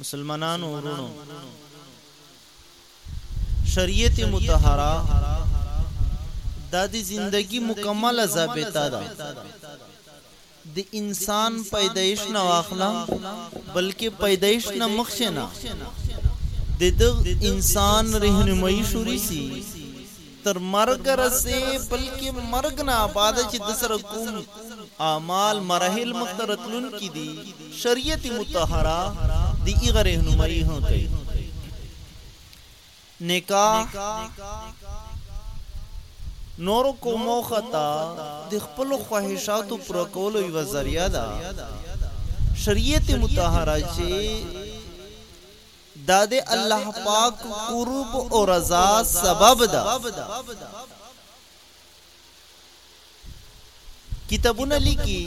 مسلمانانو وروڼو! شریعت مطهره دا د زندګي مکمله ضابطه ده، د انسان پیدایش نه واخله بلکه پیدایش نه مخکې نه د دغه انسان رهنمایي شروع سي. تر مرګه رسې بلکې مرګ نه اباده چې ده سره کوم اعمال مراحل مخ ته رتلونکي دي شريعت مطهره د هغه رهنمايي هم کوي نکاح نورو کو موخه ته د خپل خواهشاتو پوره کولو یوه ذریعه ده شریعت مطهره چې دا د الله پاک قرب او رضا سبب ده. کتابونه لیکي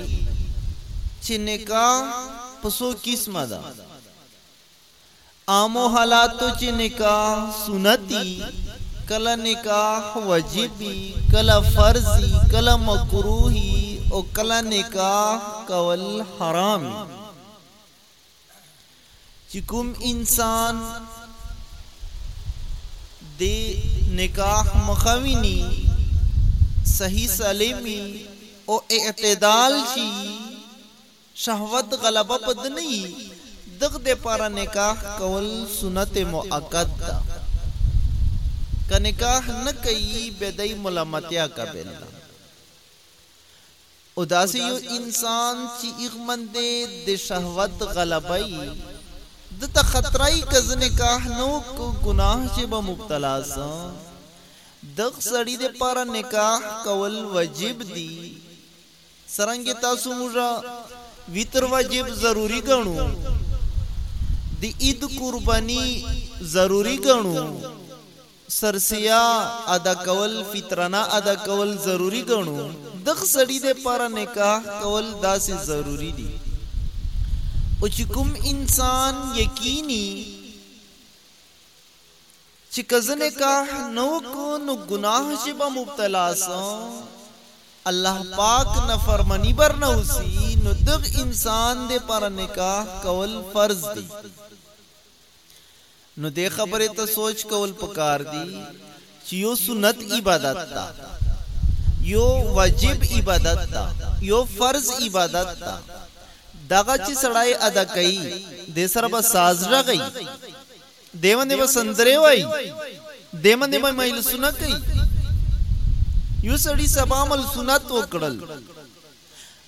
چې نکاح په څو قسمه ده. عامو حالاتو چې نکاح سنتي، کله نکاح واجبي، کله فرضي، کله مکروهي او کله نکاح کول حرامي. چې کوم انسان د نکاح مخه ویني، صحیح سالم وي او اعتدال شي، شهوت غلبه په ده نه وي، دغه لپاره نکاح کول سنت مؤکد ده، که نکاح نه کوي بیا دی ملامتیا قابل ده. اوداسې يو انسان چې ايغمن دی د شهوت غلبه يي ده ته خطره يي که زه نکاح نه وک ګناه چې به مبتلا سه دغ سړي د پاره نکاح کول وجب دي څرنګه تاسو موږ وتر وجب ضروري ګڼو د عيد قرباني ضروري ګڼو. سرسيا ادا کول فطرنه ادا کول ضروري ګڼو دغ سړي د پاره نکاح کول داسي ضروري دي او چي کوم انسان يقيني چي که زه نکاح نه وکو نو ګناه چي به مبتلا سو الله پاک نه فرمني بر نه وسي نو دغ انسان د پاره نکاح کول فرض دي. نو دې خبرې ته سوچ کول پکار دي چې يو سنت عبادت ده، يو واجب عبادت ده، يو فرض عبادت ده، دغه چې سړی ادا کوي دې سره به ساز ږغوي، دې باندې به سندرې وايي، دې باندې به ميلسونه کوي، يو سړي سبا ملسونه توکړل،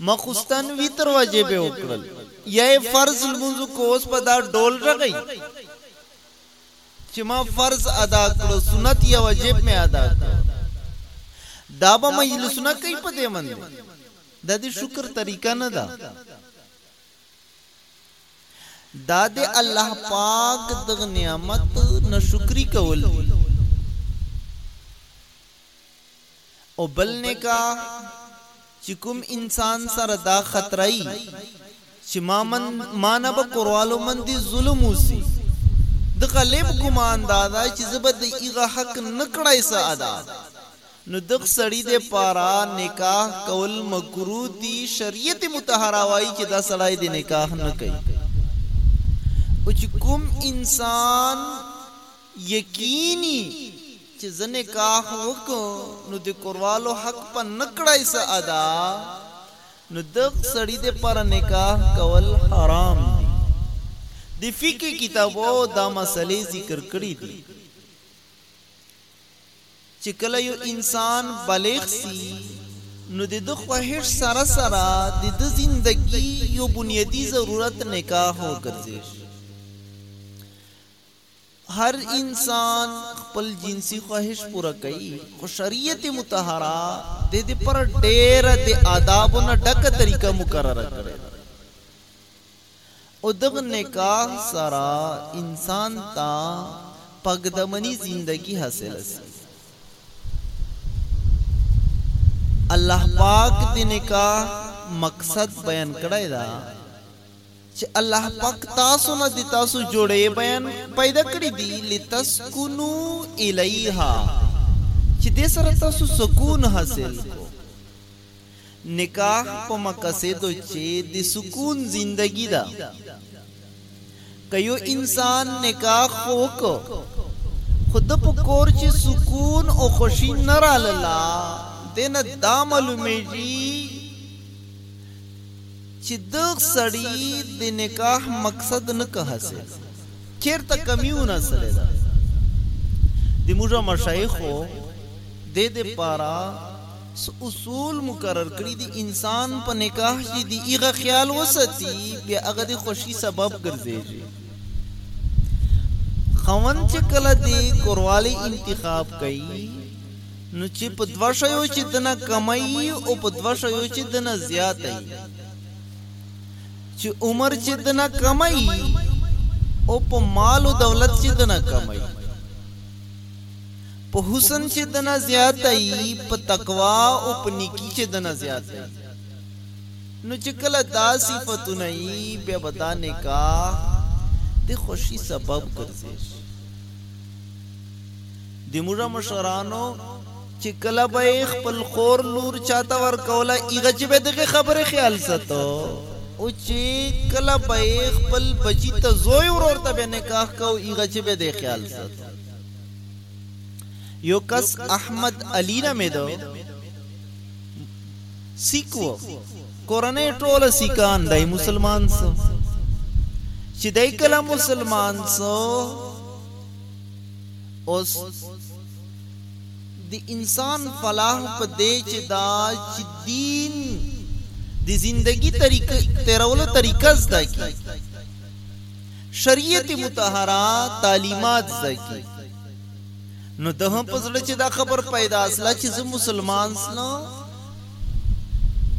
مخوستن وی تر وجه به وکړل یا یې فرض لمونځ وکړو اوس به دا ډول ږغی چی ما فرض ادا کړو سنت یا وجب می ادا کړو دا به مجلسونه کوي په دې باندې دا د شکر طریقه نه ده دا د الله پاک د نعمت نشکری کول دي او بل نکاح چی کوم انسان سره دا خطره یی چی ما من مانه به کوروالو مندی ظلم وسی د غلب ګمان داده چی زه به د ایغه حق نه کړای سه ادا نو دغ سړی د پاره نکاح کول مکروه دی شریعت مطهره وایی چی دا سړای دی نکاح نه کوي او چی کوم انسان یقینی چه زه نکاح وکړ نو د کوروالو حق په نه کړای سه ادا نو دغ سړی د پاره نکاح کول حرام دی د فقه کتابو دا مسئلې ذکر کړی دی چه کله یو انسان بالغ سی نو د ده خوهش سره سره د ده زندګی یو بنیادی ضرورت نکاح وګرځیږی هر انسان خپل جنسي خواهش پوره کوي، خو شريعت مطهره د دې پر ډېره د آدابو نه ډکه طريقه مقرره کړې ده او دغه نکاح سره انسان ته پاکدمني زندګي حاصله سي. الله پاک د نکاح مقصد بيان کړی ده. چې الله پاک تاسو نه د تاسو جوړې بیان پیدا کړې دي لتسکنو الیها چې دې سره تاسو سکون حاصل کو نکاح په مقصد چې د سکون زندگی ده که یو انسان نکاح وکړو خود په کور چې سکون او خوشی نه رااله دینه دا معلومیږي چی دغ سړی د نکاح مقصد نه که هسی چیرته کمی ونسلی ده د موږ مشایخو دی د پاره څه اصول مقرر کړی دی انسان په نکاح کی د ایغه خیال وساتی بیا هغه د خوشی سبب ګرځیږی خاوند چی کله د کوروالی انتخاب کوي نو چی په دوه شیو چی دنه کمه یی او په دوه شیو چی دنه زیاته یی چی عمر چی دنه کمه یی او په مال او دولت چی دنه کمه یی په حسن چی دنه زیاته یی په تقوا او په نیکی چی دنه زیاته یی نو چې کله دا صفتونه یي بیا به دا نکاح د خوشي سبب ګرځي زموږ مشرانو چې کله به یې خپل خور لور چاته ورکوله هغه چې به دغه خبرې خیال ساتو او چې کله به یې خپل بچی ته زوی ورور ته به نکاح کو هغه چې به دې خیال ساتو یو کس احمد علی نامې دو سیکو کورنۍ ټول سیکان دای مسلمان سو چې دای کله مسلمان سو اوس د انسان فلاح په دې چې دا چې دین د زندګی طریقه تیرولو طریقه زده کی شریعت مطهره تعلیمات زده کی نو د هم په زړه چې دا خبر پیدا اسله چې زه مسلمان سلو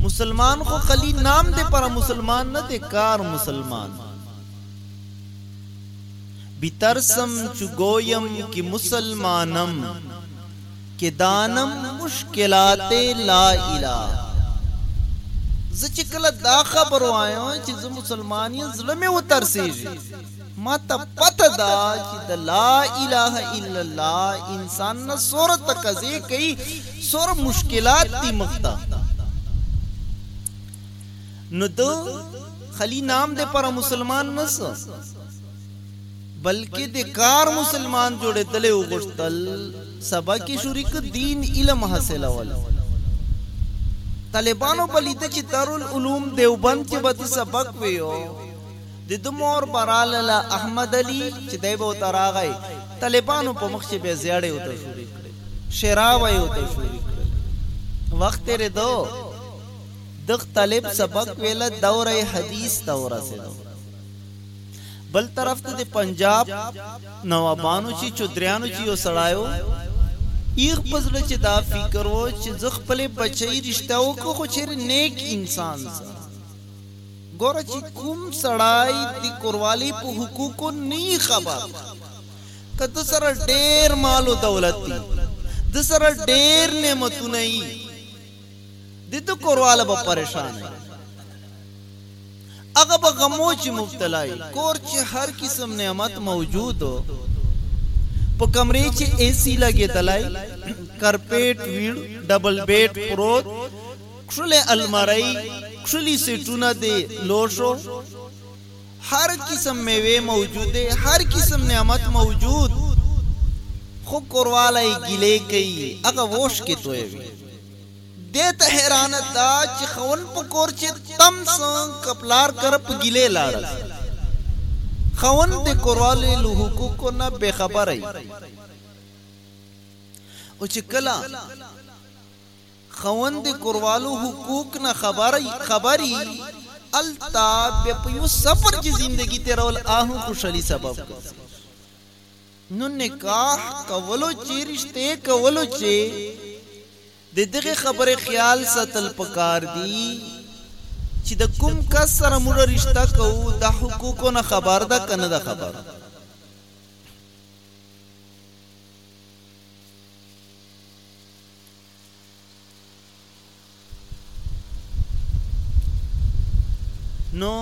مسلمان خو خلی نام دې پر مسلمان نه دې کار مسلمان بی ترسم چو گویم که مسلمانم که دانم مشکلات لا اله زه چه کله دا خبر وایم چه زه مسلمان یم زړه می وترسیږی ماته پته ده چه د لا اله الا الله انسان نه سوره تقضی کوي سوره مشکلات دی مخته نو د خلی نام د پر مسلمان نس بلکه د کار مسلمان جوړیدل یې وغوښتل، سبا کې شریک دین علم حاصلول. طالبانو به لیده چې دارالعلوم دیوبند کې به د سبق ویو، د ده مور به راله له احمد علي چې دی به ورته راغی، طالبانو په مخ چې به یې زیړی ورته شروع کړې، شیرا به یې ورته شروع کړل. وخت تیریدو، دغه طالب سبق ویله، دوره یې حدیث ته ورسیده. بل طرف ته د پنجاب نوابانو چی چودریانو چی یو سړای و ایغ په زړه چی دا فکر و چی زه خپل بچی رشته وکړو خو چیرې نیک انسان سره ګوره چی کوم سړای د کوروالی په حقوقو نه یی خبر که د سره ډیر مال و دولت دی د سره ډیر نعمتونه یی د ده کورواله به پرېشانه وي. هغه به غمو چې مبتلا وي. کور چې هر قسم نعمت موجود و، په کمرې چې اې سي لګېدلی، کرپېټ ویړ، ډبل بېډ پروت، کښلې المارۍ، کښلي سېټونه د لوښو، هر قسم مېوې موجود دی هر قسم نعمت موجود خو کورواله یې ګیلې کوي هغه ووش کې تویوي دې ته حیرانه ده چې خون په کور چې تم څنګ کپلار کر په ګیلې لاړل خون د کورواله له حقوقو نه بې خبره او چې کله خوند کوروالو حقوق نه خبر یی هلته بیا په یو سفر کی زندګی تیرول آهم خوشحالی سبب ګرځی نو نکاح کولو چی رشته کولو چی د دغه خبره خیال ساتل پکار دی چی د کوم کس سره موږ رشته کوو د حقوقو نه خبر ده که نه ده خبر نو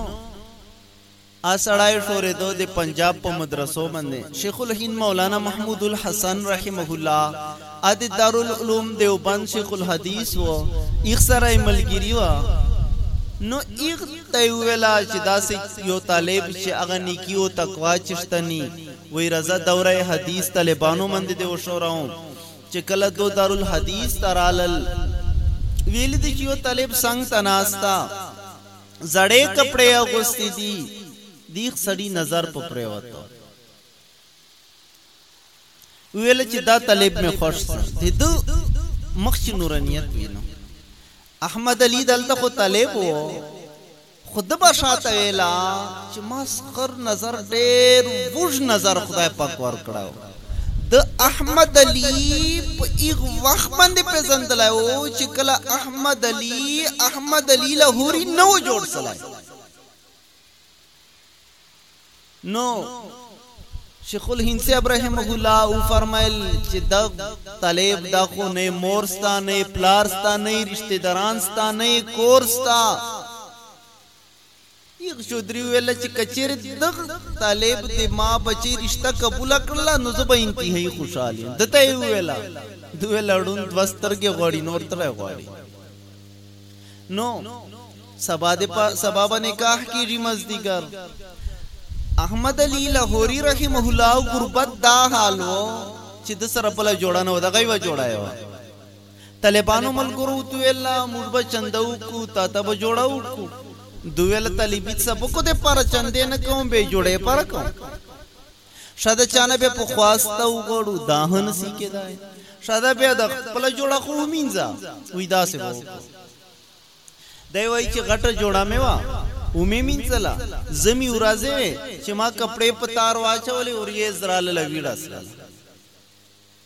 اسړای شوریدو د پنجاب په مدرسو باندې شیخ الهند مولانا محمود الحسن رحمه الله اد دارالعلوم دیوبند شیخ الحدیث و ایغ سره ملګری و نو ایغ ته ویلا چې داسې یو طالب چې هغه نیکی او تقوا چشتنی وی رضا دوره حدیث طالبانو مند دی وشوراو چې کله دوئ دارالحديث ته رالل ويلي دي چې يو طالب څنګ ته ناست ده زړې کپړې اغوستې دي ديخ سړي نظر په پرېوته ویل چې دا طالب مې خوښ سه د مخ چې نورانیت وینو احمد علي دلته خو طالب وو خو ده به شاته ویل چې ما سخر نظر ډېر وږ نظر خدای پاک ورکړی و. ده احمد علي په هغ وخت باندې پېزندلی و چې کله احمد علي احمد علي لاهوري نه و جوړ سوی. نو شیخ الهند صاحب رحمه الله او فرمایل چې د طالب دا خو نه مور ستا نه پلار ستا نه رشتہ داران ستا نه کور ستا یغ چودري ویل چې کچیر د طالب د ما بچی رشتہ قبول کړل نو زه به انتهایی خوشاله دته ویلا دوی لړون دوسترګې غوړي نور تر غوړي نو سبا دې په سبا به نکاح کېږي مازدیګر احمد علي لاهوري رحمه الله او غربت دا حال و چې د سره بله جوړه نه و دغه یوه جوړه یې وه طالبانو ملګرو ورته ویل موږ به چنده وکړو تا ته به جوړه وکړو دوی ویل طالبي سبکو دپاره چندې نه کوم بې جوړې لپاره کوم شه د چانه به په خواسته وغواړو دا هن سی کېدای شه دا بیا د خپل جوړه خو ومینځه وی داسې به وکړو دی وای چې غټه جوړه مې وا ومې مینځله زمی ورازې وې چې ما کپړې په تار واچولې اور یې زراله لویډه سره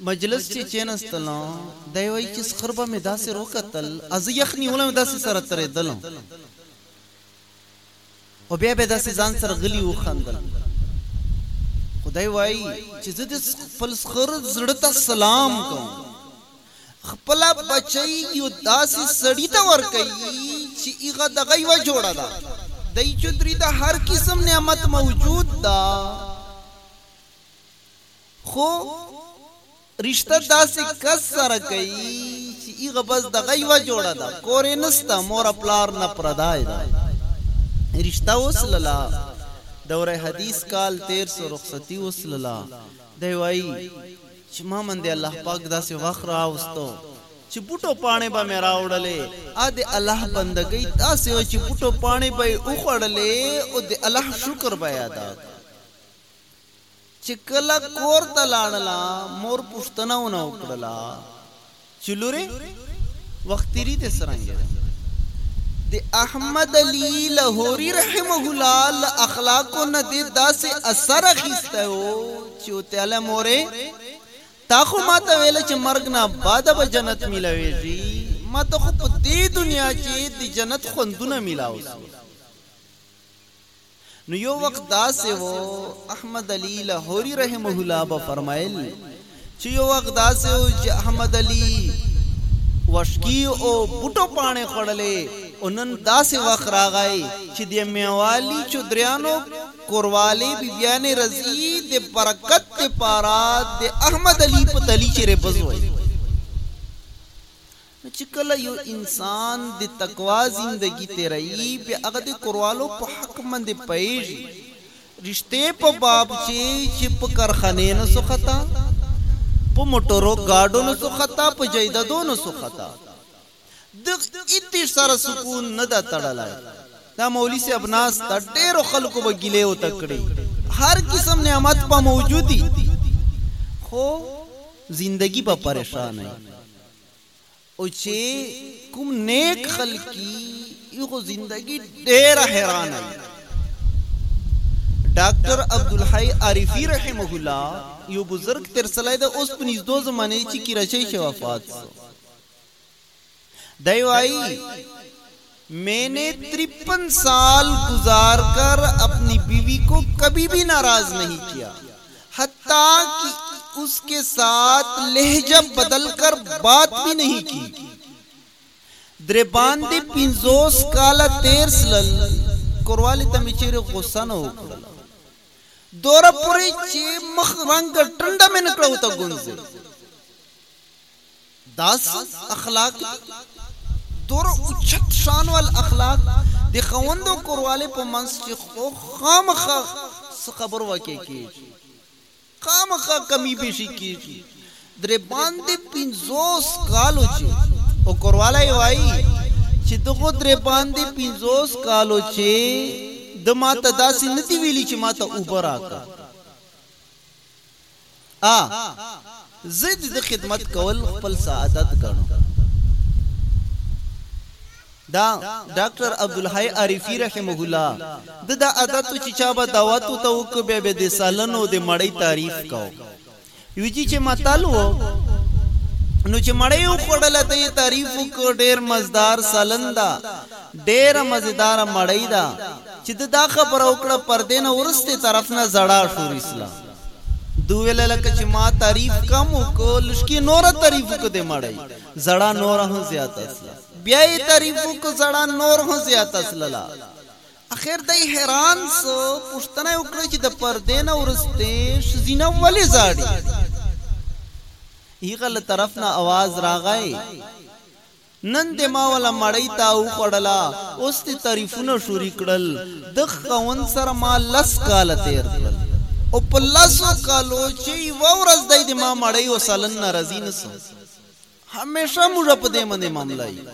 مجلس چي کښېنستلم، دی وايي چي سخر به مي داسي روکتل او زه يخ نيولم داسي سره ترېدلم او بيا به يې داسي ځان سره غلي وخندل خو دی وايي چي زه دي خپل سخر زړه ته سلام کوم، خپله بچۍ يو داسي سړي ته ورکوي چي هغه دغه يوه جوړه ده، دی چودري ته هر قسم نعمت موجود ده خو رشته داسې کس سره کوي چې هغه بس دغه یوه جوړه ده، کور یې نسته، مور او پلار نه پردای ده. رشته وسلله، دوره حدیث کال تیر سو، رخصتي وسلله، دی وايي چې ما مندې الله پاک داسې وخت راوستو چې بوټو پاڼې به مې راوړلې او د الله بندګۍ داسې وه چې بوټو پاڼې به یې وخوړلې او د الله شکر به یې ادا کړ. چې کله کور ته لاړله مور پوښتنه ونه وکړله چې لورې وختيري دې څرنګه ده؟ د احمد علي لهوري رحمه الله له اخلاقو نه دې داسې اثر اخیستی و چې وتیاله مورې تا خو ما ته ویل چې مرګ نه بعد به جنت میلاویږي ما ته خو په دې دنیا کې د جنت خوندونه میلاو سو نو يو وخت داسې و، احمد علي لاهوري رحمه الله به فرمايل چې يو وخت داسې و چې احمد علي وشکي او بوټو پاڼې خوړلې او نن داسې وخت راغی چې د ميوالي چودريانو کوروالې بيبيانې رځي د برکت د پاره د احمد علي په تلي چې ريبز وي. نو چې کله يو انسان د تقوا زندګي تېروي بيا هغه د کوروالو په حق باندې پوهېږي رشتې په باب چې چې په کارخانې نه سو خطا په موټرو ګاډو نه سو خطا په جايدادو نه سو خطا دغ اتش سره سکون نه دا تړلای دا مولوی صاحب ناس دا ډېرو خلکو به ګیلې او تکړې هر قسم نعمت په موجودي خو زندگی به پریشان نه او چې کوم نیک خلکی یو زندگی ډیر حیران ای ډاکټر عبدالحی عارفی رحمه الله یو بزرگ تر سلای د اوس په نږدو زمانه چې کراچۍ شو وفات سو دی وایي میں نے ترپن سال گزار کر اپنی بیوی کو کبھی بھی ناراض نہیں کیا حتیٰ کہ اس کے ساتھ لہجہ بدل کر بات بھی نہیں کی دربان دے پینزوس کالا تیر سلل کروالی تمیچیر غصہ نہ ہو کرلا دورہ پوری چی مخ رنگ ٹنڈا میں نکڑا ہوتا گنزے دا څه اخلاق دي؟ دوره اوچت شان وال اخلاق د خوند او کوروالې په منځ کښې خو خامخا څه خبر واقع کېږي. خامخا کمی بېشي کېږي. درې باندې پنځوس کالو چې او کوروالی وايي چې دغو درې باندې پنځوس کالو چې ده ماته داسې نه دي ويلي چې ماته اوبه راکه. ا زه د ده خدمت کول خپل سعادت ګڼم. د ډاکټر عبدالحی عارفی رحمه الله د دا عادت و چی چا به دعوت و ته وکړ بیا به د سالنو د مړۍ تعریف کاو یو جی چی متل و نو چی مړۍ وخوړله ده یی تعریف وکړ ډیر مزدار سالن ده ډیره مزیداره مړۍ ده چی ده دا خبره وکړه پردی نه ورستی طرف نه زړا شوری سلا ده ویل لکه چی ما تریف کم وکو لشکی نوره تریف وکو دی مړۍ زړا نوره هم زیاته سلا بیا یی تریف وکو زړا نور هم زیاته سللا اخر دی حیران سو پوښتنه یی وکړه چی ده پردی نه ورستی شزینه ولی زاړی هغه له طرف نه اواز راغی نن دې ما ولا مړۍ تا وخوړله اوس دې تعریفونه شوري کړل دغ خاوند سره ما لس کاله تیر کړل او په لسو کالو چه یوه ورځ دی دې ما مړۍ او سالن ناراضي نه سو همیشه موږ په دې باندې معامله یو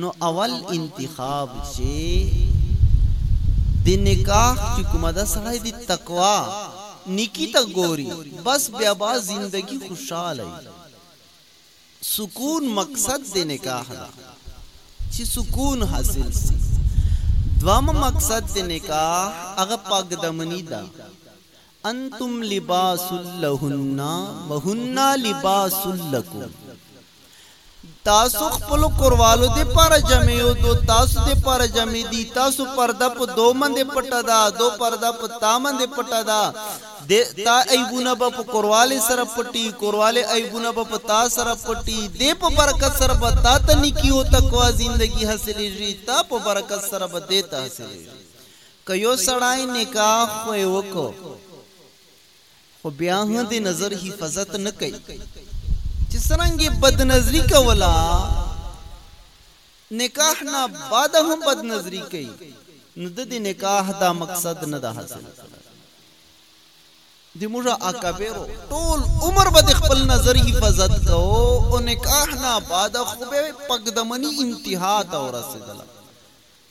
نو اول انتخاب چه د نکاح چه کومه ده سړی د تقوا نیکی ته ګوري بس بیا با زندګی خوشحاله یی. سکون مقصد د نکاح ده چی سکون حاصل سی دوهم مقصد د نکاح هغه پاکدمنی ده انتم لباس لهن وهن لباس لکم تاسو خپل کوروالو د پاره جمع یو دو تاسو د پاره جمع دی تاسو پرده په دو مند پټه ده دو پرده په تا مند پټه ده دې تا عیبونه به په کوروالې سره پټي کوروالې عیبونه به په تا سره پټي دې په برکت سره به تا ته نیکي او تقوا زندګي حاصلیږي تا په برکت سره به دې ته حاصلیږي که یو سړی نکاح خو یې وکړ خو بیا هم د نظر حفاظت نه کوي چې څرنګه بد نظری کولا نکاح نه بعد هم بد نظری کوي نو د دې نکاح دا مقصد نه ده حاصل د موږ اکابرو ټول عمر به د خپل نظر حفاظت کاوه او نکاح نه بعد خو به پګدمني انتها ته ورسېدله.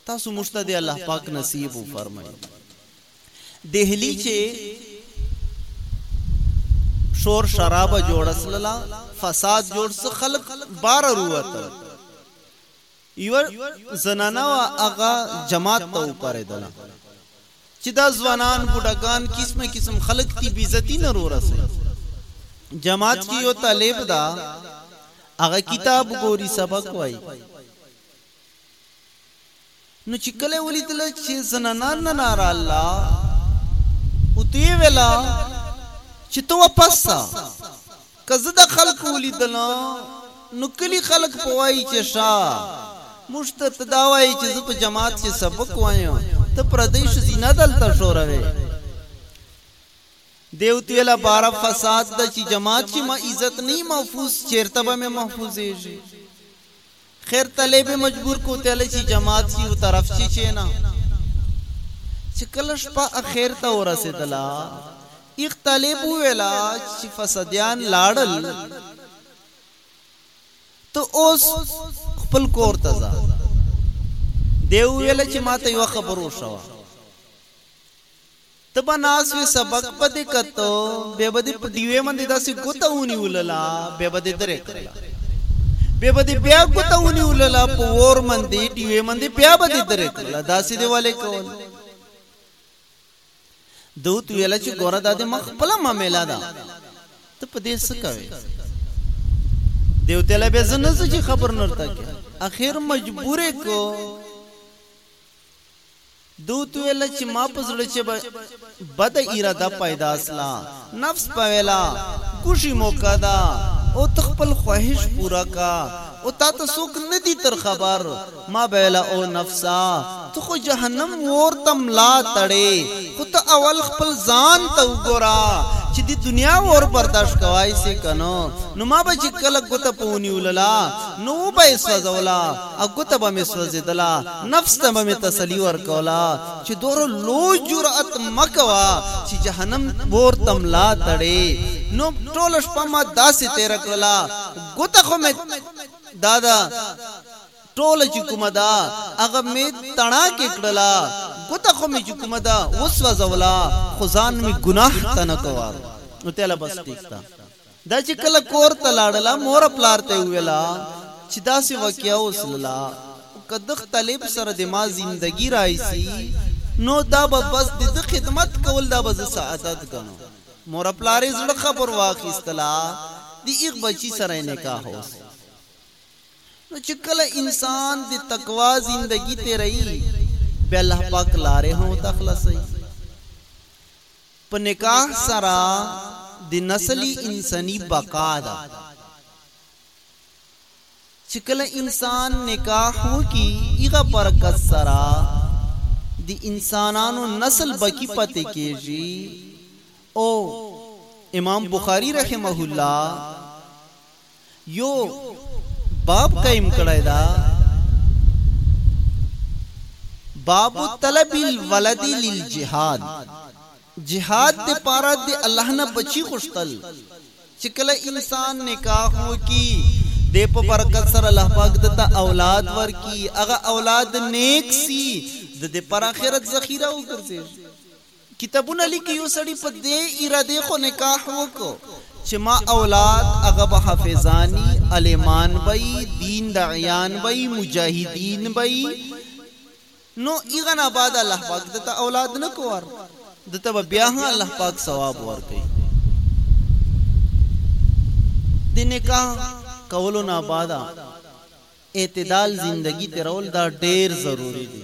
تاسو موږ ته دې الله پاک نصیب وفرمایي. دهلي چې شور شرابه جوړه سلله، فساد جوړ سو، خلک باره رووتل. یوه زنانه وه هغه جماعت ته وپاریدله چی دا ځوانان بوډاګان قسم قسم خلک دی بی عزتی نه رو رسی جماعت کی یو طالب ده هغه کتاب ګوری سبق وای نو چی کله ولیدله چی زنانان نه ناره الله او تی ویلا چی تو واپس سا که زه د خلکو ولیدلم نو کلي خلک په وایي چې شا موږ ته ته دا وایې چې زه په جماعت کې سبق وایم ته پردۍ ښځینه دلته ښوروې دیو توی لپاره فساد ده چې جماعت کې مه عزت نه محفوظ چیرته به مې محفوظېږي. خیر تلې به مجبور کو تلې چی جماعت سی و طرف چی چه نه چه کله شپه اخیر ته ورسیدله ایخ تلې بو ویلا چی فسدیان لاړل ته اوس خپل کور ته ځه دیو ویلا چی ماته یو خبرو شوا ته به ناست وې سبق به دې کته، بیا به دې په ډیوې باندې داسې ګوته ونیولله، بیا به دې درې کړله. بیا به دې بیا ګوته ونیولله په اور باندې، ډیوې باندې، بیا به دې درې کړله، داسې دې ولې کول؟ ده ورته ویل چې ګوره دا د ما خپله معامله ده، ته په دې څه کوې؟ دی ورته ویل بیا زه نه ځه چې خبر نرته کړم. اخر مجبور یې کړ. ده ورته وویل چې ما په زړه چه بده اراده پیدا سله، نفس په ویلا ګوشی موکه ده او ته خپل خواهش پوره که او تا ته څوک نه دي تر خبر، ما به ویل او نفسه ته خو جهنم اور ته ملا تړې خو ته اول خپل ځان ته وګوره چې د دنیا اور برداشت کوای سې که نه، نو ما به چې کله ګوته په ونیولله نو وبه یې سوځوله. او ګوته به مې سوځېدله، نفس ته به مې تسلي ورکوله چې دومره لوی جرئت مه کوه چې جهنم اور ته ملا تړې. نو ټوله شپه ما داسې تېره کړله، ګوته خو مې دا ده ټوله چې کومه ده هغه مې تڼاکې کړله، ګوته خو مې چې کومه ده وسوځوله، خو ځان مې ګناه ته نه کوه. نو تېله بس ټيک ده. دا چې کله کور ته لاړله مور پلار ته یې وویله چې داسې وقعه وسلله او که دغ طالب سره د ما زندګي رایسي نو دا به بس د ده خدمت کول دا به زه سعادت ګڼم مور پلار یې زړه ښه پر واخیستله د ایغ بچي سره یې نکاح وسو نو چې کله انسان د تقوا زندګي تیري بیا الله پاک لارې هم ورته خلاصوي. په نکاح سره د نسل انساني بقا ده چې کله انسان نکاح وکړي هغه برکت سره د انسانانو نسل بقي پاتې کېږي او امام بخاري رحمه الله يو باب قايم کړی ده باب طلب الولد للجهاد جهاد د پاره د الله نه بچی غوښتل چې کله انسان نکاح وکي د په برکت سره الله پاک دته اولاد ورکي هغه اولاد نیک سي د د پر اخرت ذخیره وګرځي کتابونه لیکي یو سړي په دې ارادې خو نکاح وکړ چې ما اولاد هغه به حافظان یي عالمان به یي دین داعیان به یي مجاهدین به یي نو هغه نه بعد الله پاک ده ته اولاد نه کور ده ته به بیا هم الله پاک ثواب ورکوي د نکاح کولو نه بعد اعتدال زندگی تیرول دا ډیر ضروری دی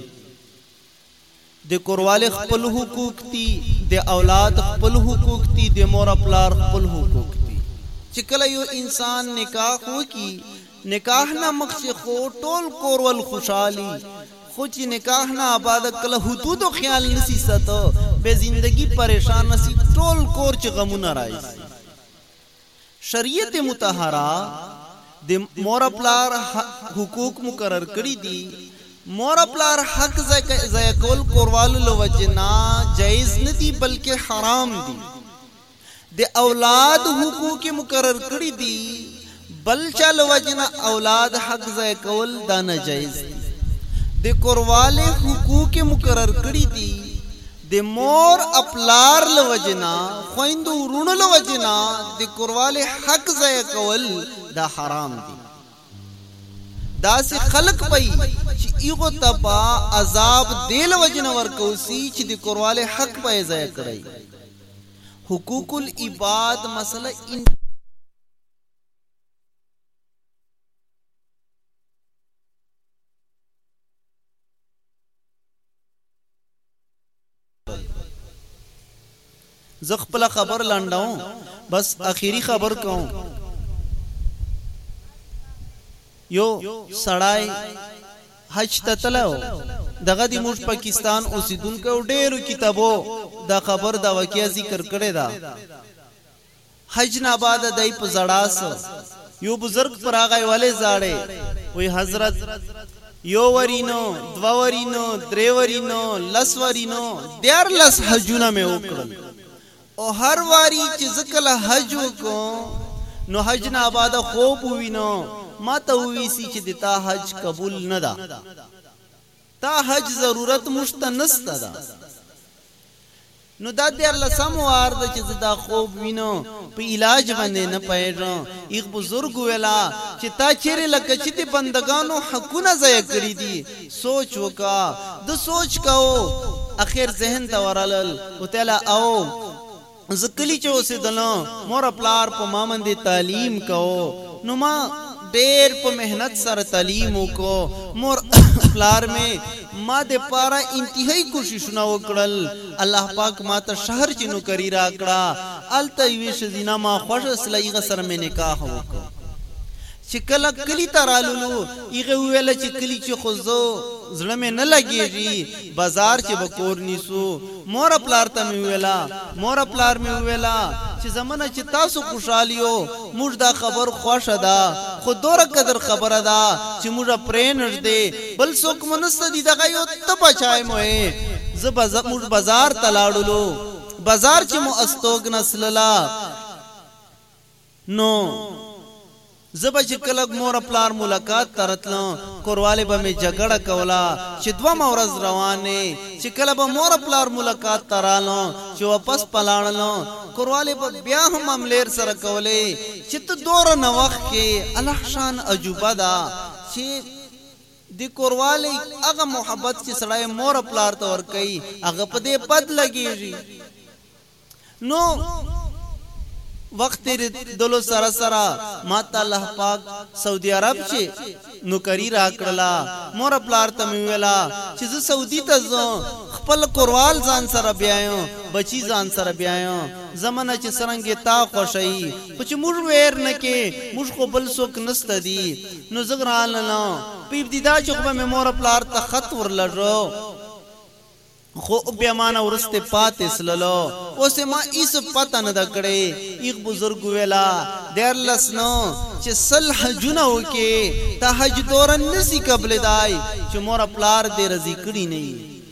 د کوروالی خپل حقوق دي، د اولاد خپل حقوق دي، د مور پلار خپل حقوق دي. چې کله يو انسان نکاح وکړي، نکاح نه مخکې خو ټول کورول خوشحال وي، خو چې نکاح نه بعد کله حدودو خيال نه شي ساته، بيا زندګي پريشانه شي، ټول کور چې غمونه رايستي. شریعت مطهره د مور پلار حقوق مقرر کړي دي، مور پلار حق ضایع کول کوروالو له وجې نه جایز نه دي بلکې حرام دي، د اولاد حقوق یې مقرر کړي دي، بل چا له وجې نه اولاد حق ضایع کول دا ناجایز دي، د کوروالې حقوق یې مقرر کړي دي، د مور او پلار له وجې نه، خویندو وروڼو له وجې نه د کوروالې حق ضایع کول دا حرام دي. داسې خلک به يي چې هغو ته به عذاب دې له وجې نه ورکول سي چې د کوروالې حق به يې ضایع کړی. حقوق العباد مسله. زه خپله خبر لنډوم بس اخیری خبر کوم یو سړای حج ته تللی وو دغه د موږ پاکستان اوسیدونکی وو ډیرو کتابو دا خبر دا واقعه ذکر کړی ده حج نه بعد دی په زړا سو يو بزرګ پر هغه ولې زاړې وي حضرت يو وري نو دوه وري نو درې وري نو لس وري نو ديارلس حجونه مې وکړل او هر واري چې زه کله حج وکوم نو حج نه بعد خوب ووينو ماته وويسي چې د تا حج قبول نه ده. تا حج ضرورت موږ ته نسته دا نو دا دیارلسم وار ده چې زه دا خوب وینم په علاج باندې نه پوهیږم یغ بزرګ وویلا چې تا چیرې لکه چې د بندګانو حقونه ضایع کړي دي سوچ وکا ده سوچ کاو اخر ذهن ته ورالل وتیلا او زه کلي چې اوسېدلم، مور پلار په ما باندې تعلیم کاوه، نو ما ډېر په محنت سره تعلیم وکړ. مور پلار مې ما د پاره انتهايي کوششونه وکړل. الله پاک ما ته شهر چې نوکري راکړه، هلته یوې ښځینه ما خوښه سله، هغه سره مې نکاح وکړ. چې کله کلي ته راللو، هغې وویل چې کلي چې خو زه، زړه مې نه لګېږي. بازار چې به کور نیسو مور پلار ته مې وویل مور پلار مې وویل چې زمنه چې تاسو خوشحال یو موږ دا خبر خوښه ده خو دوره قدر خبره ده چې موږ پرې نږدې بل څوک مو نسته دي دغه یو ته بچای مو یې زه به موږ بازار ته لاړلو بازار چې مو استوګنه سلله نو زه به چې کله مور پلار ملاقات ته رتلم کوروالې به مې جګړه کوله چې دومه ورځ روان يې چې کله به مور پلار ملاقات ته رالم چې واپس په لاړلم کوروالې به بيا هم املير سره کولې چې ته دور نه وخت کې الله شان عجوبه ده چې د کوروالې هغه محبت چې سړی مور پلار ته ورکوي هغه په دې بد لګيږي. نو وخت تیریدلو سره سره ماته الله پاک سعودي عرب چي نوکري راکړله مور پلار ته مي وویل چي زه سعودي ته ځم خپل کوروال ځان سره بیایم بچي ځان سره بیایم زمنه چي څرنګه تا خوښه يي خو چي موږ ویر نه کي موږ خو بل څوک نسته دي نو زه رالنلم په ابتدا چي خو به مي مور پلار ته خط ورلږه. خو بیا مانه ورسته پاتی سللو اوسه ما ایس پته نه ده کړی ایغ بزرګ ویلا دیارلس نه چه سل حجونه وکی ته حج دوره نسی قبلیدای چه مور پلار دی رضی کړی نه یی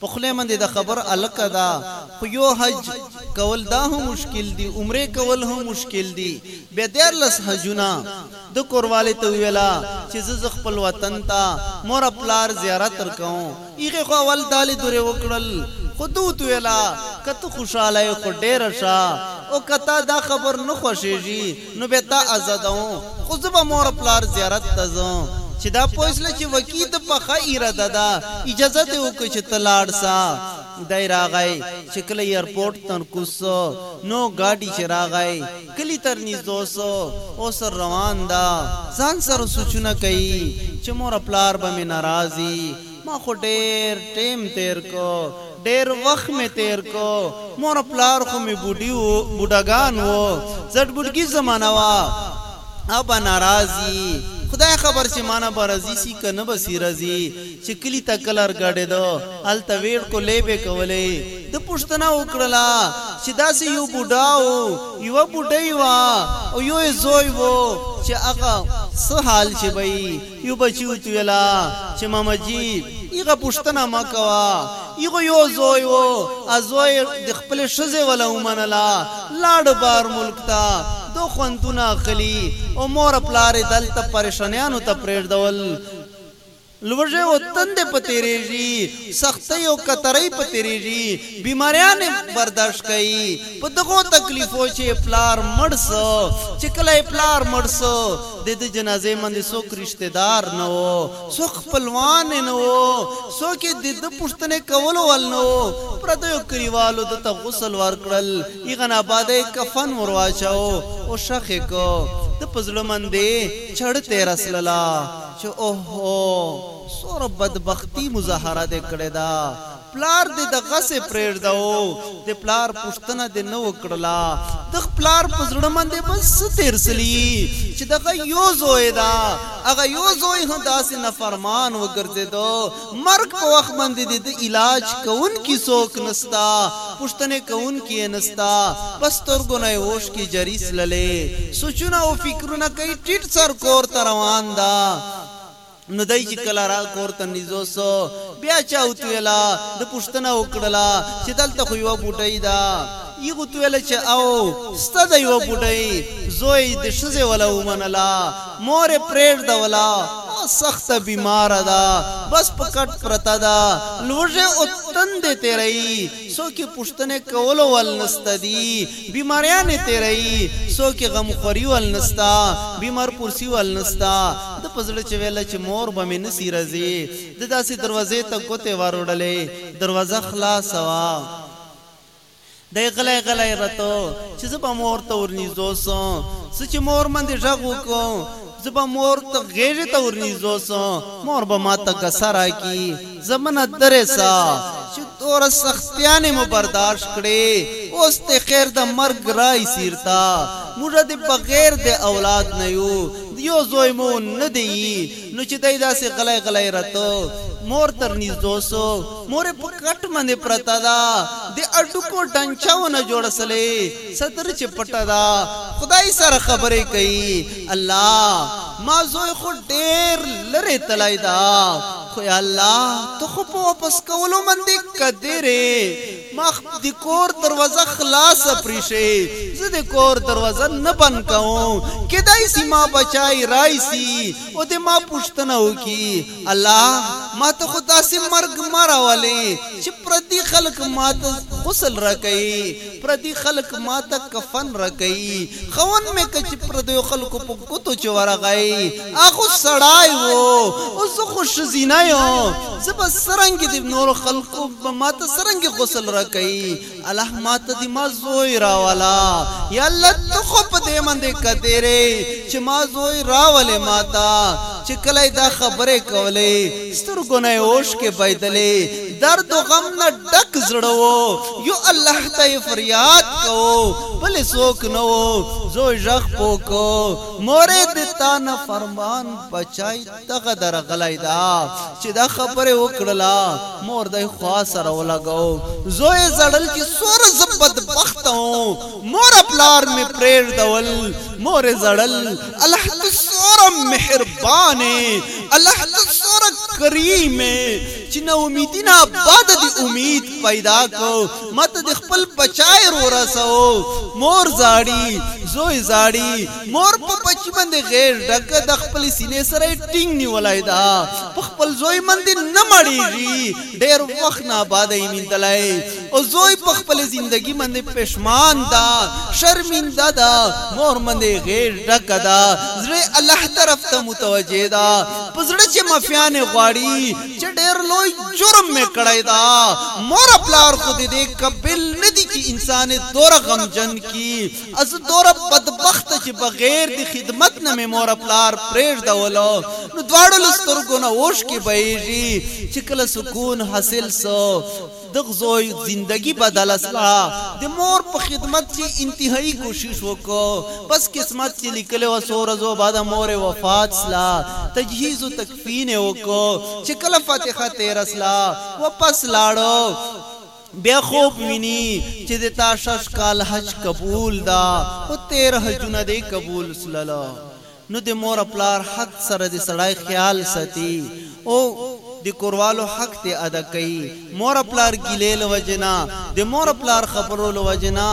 په خوله مندی ده خبر الکه ده خو یو حج کول دا هم مشکل دی عمره کول هم مشکل دی بیا دیارلس حجونه ده کوروالې ته وویله چې زه زه خپل وطن ته مور پلار زیارت ورکوم هغې خو اول دا لیدورې وکړل خو ده وت ویله که ته خوشحاله یې خو ډیره شه او که تا دا خبر نه خوښیږي نو بیا تا ازادوم خو زه به مور پلار زیارت ته ځم چې دا پوه شله چې وکی ده په ښه اراده ده اجازه دی وکړ چې ته لاړ سه دی راغی چې کله ایرپورټ تر کوز سو نو ګاډی چې راغی کلی تر نږدو سو او سر روان ده ځان سره سوچونه کوي چه مور پلار به مي ناراضي ما خو ډير ټيم تير کو ډير وخت مي تير کو مور پلار خو مي بوډي وو بوډاګان وو زډبوډګي زمانه وه ابه ناراض يي خداي خبر چه مانه به رضي سي که نه به سي رضي چې کلي ته کله ارګډېده، هلته وېړکو لېبې کولې. ده پوښتنه وکړله چې داسې يو بوډا و، يوه بوډۍ وه او يو يې زوی و چې هغه څه حال چې به يې يو بچي وتويله چې ماما جي هغه پوښتنه مه کوه. هغه يو زوی و، هغه زوی يې د خپلې ښځې وله ومنله، لاړ بهر ملک ته، ده خوندونه اخلي او مور پلار يې دلته پرېشانيانو ته پرېږدول. لوږی او تندی په تیریژی سختۍ او کترۍ په تیریژی بیماریانی برداشت کوی په دغو تکلیفو چی پلار مړ سو چی کله یې پلار مړ سو دده جنازې باندی څوک رشته دار نه وو څوک خپلوان یې نه وو څوک یې دده پوښتنی کولو ول نه وو پردیو کلیوالو ده ته غسل ورکړل ایغن آباده یې کفن ور واچاوه او ښخ یې که ده په زړه باندی چړتې رسلله. چې اوهو څوره بدبختي مظاهره دې کړې ده پلار دې دغسې پرېږده او د پلار پوښتنه دې نه وکړله دغه پلار په زړه مندې به څه تېر سلي چې دغه يو زوی ده هغه يو زوی هم داسې نافرمان وګرځېدو مرګ په وخت باندې د ده علاج کوونکي څوک نشته، پوښتنې کوونکي یې نشته، په سترګو نه یې اوښکې جري شللې، سوچونه او فکرونه کوي، ټیټ سر کور ته روان ده، نو دی چې کله را کور ته نږدې شو، بیا چاوت ویلا ده پوښتنه وکړله چې دلته خو یوه بوډۍ ده، یی غوت ویل چه او سته د یوه بوډۍ زوی د ښځې وله ومنله مور یې پریږدوله او سخته بیماره ده بس په کټ پرته ده لوږې او تندې تیروي څوک یې پوښتنې کولو ول نسته دي بیماریانې تیروي څوک یې غم خوري ول نسته بیمار پورسي ول نسته ده په زړه چه ویل چه مور به مې نسی رزي ده داسې دروازې ته ګوتې وروړلې دروازه خلاصه وه. دی غلی غلی رته چې زه به مور ته ورنیزو سو څه چې مور مندې ږغ وکو زه به مور ته غیږې ته ورنیزو سو مور به ماته ګسه راکي زه به نه درې سا چې دوره سختیانې مو برداشت کړې اوس دې خیر د مرګ رای سیر تا موږ دې بغیر دې اولاد نه یو دیو زوی مو نه دې یي نو چې دی داسې غلی غلی رته مور تر نږدو سو، مور یې په کټ باندې پرته ده، د اډوکو ډنچه ونه جوړه سلې، څادر چې پټه ده، خدای سره خبرې کوي، الله! ما زوی خو ډېر لرې تلای ده، خو یا الله! ته خو په واپس کولو باندې قدیر یې. مخ د کور دروازه خلاصه پریشی زه د کور دروازه نه بند کوم کیدای سی ما بچای رایسی او د ما پوشتنه وکی الله ما ته خو داسی مرګ مه راولی چی پردی خلک ما ته غسل راکوی پردی خلک ما ته کفن راکوی خاوند می که چی پردیو خلکو په ګوتو چی ورغی هغه سړی وو او زه خو شزینه یم زه به سرنګ دی نور خلکو به ماته سرنګ غسل راکړي الله ماته دی ما زوی راولا یا الله ته خو په دې باندې کتیرې چې ما زوی راولې ماته چې کله دا خبره کولې سترګو نه اوش کې بيدلې درد او غم نه ډک زړه وو یو الله ته فریاد کو بل څوک نو زو ژغ پوکو موره د تا نه فرمان بچای دغه درغلی ده چی دا خبره وکړله مور دی خوا سره ولګو زوی زړل چی سور زه بدبخته وم مور پلار می پریږدول مور زړل الله ته سور مهربانه الله ته سور کریم چی نا امیدی نه بعد دی امید پیدا کو ماته دې خپل بچای رورسوو مور زاړي زوی زاړي مور په پچی باندې غیر ډک د خپل سینې سره ټینګ نیولای دا په خپل زوی باندې نه مړیږي ډیر وخت نه آباد یې میندلای او زوی په خپل زندگی باندې پښمان دا شرمنده دا مور باندې غیر ډک دا زړه الله طرف ته متوجه دا پزړه چې مافیان غواړي چی ډیر لوی جرم می کړی دا مور پلار خو دی دی قبل ندی چی انسان دور غمجن کی از دور بدبخت چی بغیر دی خدمت نه می مور پلار پریژ دولو نو دواړو لسترګو نه اوش کی بهیژی چی کله سکون حاصل سو دغ زوی زندگی بدل سلا دی مور په خدمت چی انتهایی کوشش وکو بس قسمت چی لیکلی و سو ورځو بعد مور وفات سلا تجهیز و تک تکفین یې وکړو چې کله فاتحه تېره سله وپس لاړو بیا خوب ویني چې د تا شش کال حج قبول ده خو تېر حجونه دې قبول سلل نو د مور پلار حق سره د سړی خیال ساتي او د کوروالو حق ترې ادا کوي مور پلار ګیلې له وجې نه د مور پلار خبرو له وجې نه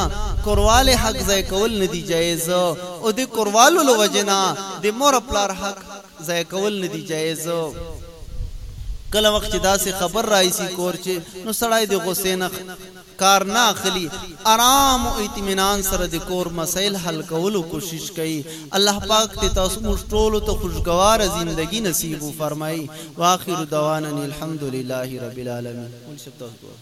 کوروالې حق ځای کول نه دي جایز او د کوروالو له وجې نه د مور پلار حق ضایع کول نه دي جایز کله وخت چې داسې خبر راځي کور چې نو سړی د غوسې نه کار نه اخلي آرام او اطمینان سره د کور مسایل حل کولو کوشش کوي الله پاک ته تاسو موږ ټول ته خوشگوار زندگی نصیب فرمایي واخر دعوانا الحمدلله رب العالمین